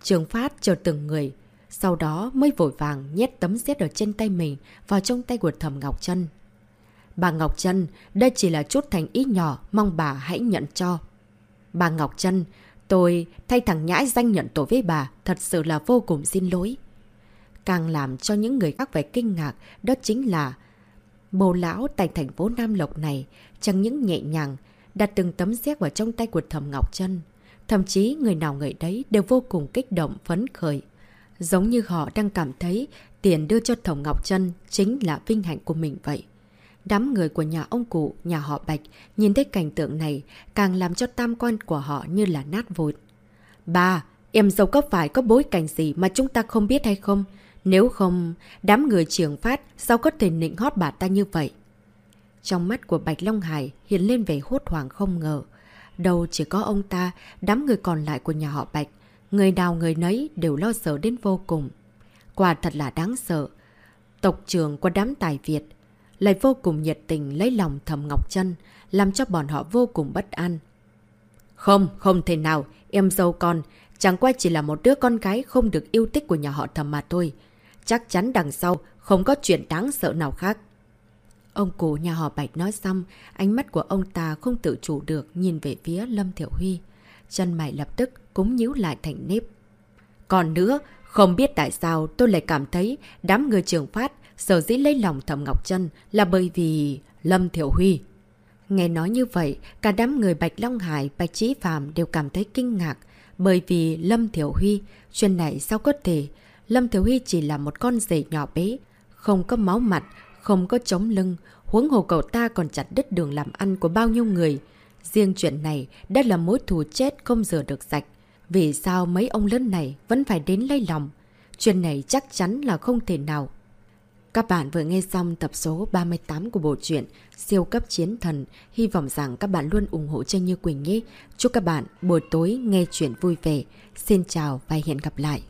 Trường Phát chờ từng người, sau đó mới vội vàng nhét tấm xét ở trên tay mình vào trong tay của Thẩm Ngọc Trân. Bà Ngọc Trân, đây chỉ là chút thành ý nhỏ, mong bà hãy nhận cho. Bà Ngọc Trân, Tôi thay thằng nhãi danh nhận tội với bà, thật sự là vô cùng xin lỗi. Càng làm cho những người khác phải kinh ngạc, đó chính là bồ lão tại thành phố Nam Lộc này chẳng những nhẹ nhàng, đặt từng tấm xét vào trong tay của Thẩm Ngọc Trân. Thậm chí người nào người đấy đều vô cùng kích động, phấn khởi. Giống như họ đang cảm thấy tiền đưa cho Thẩm Ngọc Trân chính là vinh hạnh của mình vậy. Đám người của nhà ông cụ, nhà họ Bạch nhìn thấy cảnh tượng này càng làm cho tam quan của họ như là nát vụt. Ba, em dâu có phải có bối cảnh gì mà chúng ta không biết hay không? Nếu không, đám người trưởng phát sao có thể nịnh hót bà ta như vậy? Trong mắt của Bạch Long Hải hiện lên vẻ hốt hoảng không ngờ. Đâu chỉ có ông ta, đám người còn lại của nhà họ Bạch. Người nào người nấy đều lo sợ đến vô cùng. Quả thật là đáng sợ. Tộc trưởng của đám tài Việt lại vô cùng nhiệt tình lấy lòng thầm Ngọc chân làm cho bọn họ vô cùng bất an. Không, không thể nào, em dâu con, chẳng qua chỉ là một đứa con gái không được yêu thích của nhà họ thầm mà thôi. Chắc chắn đằng sau không có chuyện đáng sợ nào khác. Ông cụ nhà họ Bạch nói xong, ánh mắt của ông ta không tự chủ được nhìn về phía Lâm Thiểu Huy. Chân mày lập tức cũng nhíu lại thành nếp. Còn nữa, không biết tại sao tôi lại cảm thấy đám người trường phát sở dĩ lấy lòng Thẩm Ngọc Trân là bởi vì Lâm Thiểu Huy. Nghe nói như vậy, cả đám người Bạch Long Hải, Bạch Trí Phạm đều cảm thấy kinh ngạc bởi vì Lâm Thiểu Huy, chuyện này sao có thể Lâm Thiểu Huy chỉ là một con rể nhỏ bé, không có máu mặt, không có chống lưng, huống hồ cậu ta còn chặt đứt đường làm ăn của bao nhiêu người. Riêng chuyện này đã là mối thù chết không rửa được sạch. Vì sao mấy ông lớn này vẫn phải đến lấy lòng? Chuyện này chắc chắn là không thể nào. Các bạn vừa nghe xong tập số 38 của bộ truyện Siêu cấp chiến thần. Hy vọng rằng các bạn luôn ủng hộ Tranh Như Quỳnh nhé. Chúc các bạn buổi tối nghe chuyện vui vẻ. Xin chào và hẹn gặp lại.